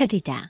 차리다